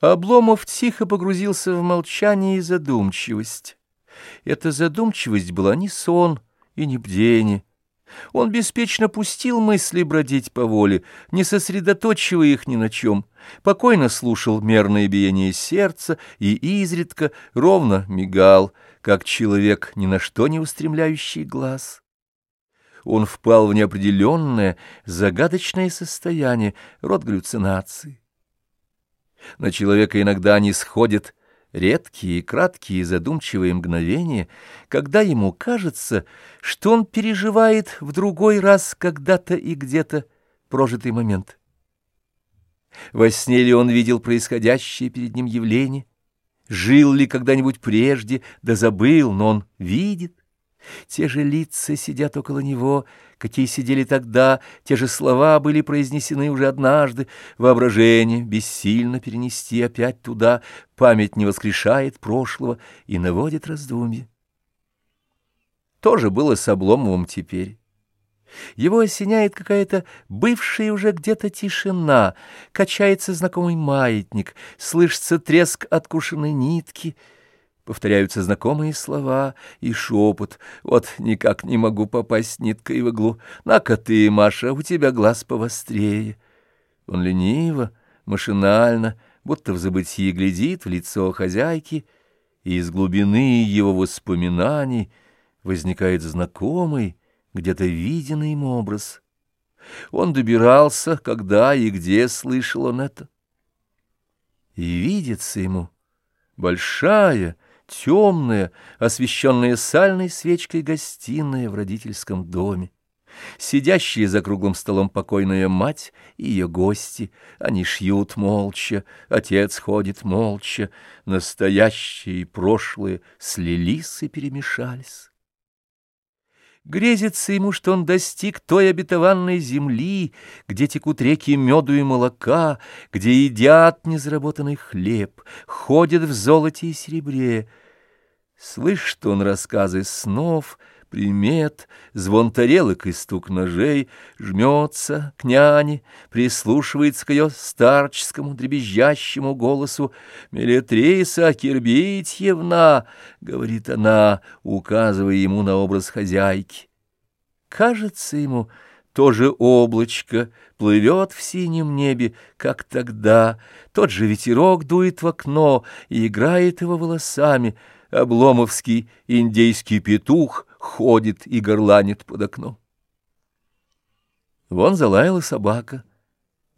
Обломов тихо погрузился в молчание и задумчивость. Эта задумчивость была не сон и не бдение. Он беспечно пустил мысли бродить по воле, не сосредоточивая их ни на чем, покойно слушал мерное биение сердца и изредка ровно мигал, как человек, ни на что не устремляющий глаз. Он впал в неопределенное, загадочное состояние, род галлюцинации. На человека иногда не сходят редкие, краткие, задумчивые мгновения, когда ему кажется, что он переживает в другой раз когда-то и где-то прожитый момент. Во сне ли он видел происходящее перед ним явление? Жил ли когда-нибудь прежде, да забыл, но он видит? Те же лица сидят около него, какие сидели тогда, те же слова были произнесены уже однажды. Воображение бессильно перенести опять туда, память не воскрешает прошлого и наводит раздумье. То же было с Обломовым теперь. Его осеняет какая-то бывшая уже где-то тишина, качается знакомый маятник, слышится треск откушенной нитки — Повторяются знакомые слова и шепот. Вот никак не могу попасть ниткой в иглу. На-ка ты, Маша, у тебя глаз повострее. Он лениво, машинально, будто в забытии глядит в лицо хозяйки, и из глубины его воспоминаний возникает знакомый, где-то виденный им образ. Он добирался, когда и где слышал он это. И видится ему большая, темная, освещенная сальной свечкой гостиная в родительском доме. Сидящие за круглым столом покойная мать и ее гости, они шьют молча, отец ходит молча, настоящее и прошлое слились и перемешались. Грезится ему, что он достиг той обетованной земли, где текут реки меду и молока, где едят незаработанный хлеб, ходят в золоте и серебре. Слышит он рассказы снов, примет, звон тарелок и стук ножей, жмется к няне, прислушивается к ее старческому дребезжащему голосу. «Мелитриса Кирбитьевна!» — говорит она, указывая ему на образ хозяйки. Кажется ему, тоже облачко плывет в синем небе, как тогда, тот же ветерок дует в окно и играет его волосами, обломовский индейский петух ходит и горланит под окном. Вон залаяла собака.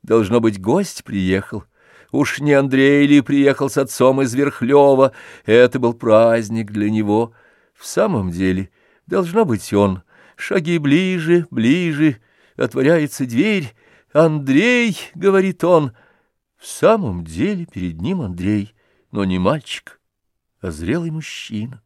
Должно быть, гость приехал. Уж не Андрей ли приехал с отцом из Верхлёва? Это был праздник для него. В самом деле, должно быть он. Шаги ближе, ближе. Отворяется дверь. «Андрей!» — говорит он. В самом деле перед ним Андрей, но не мальчик, а зрелый мужчина.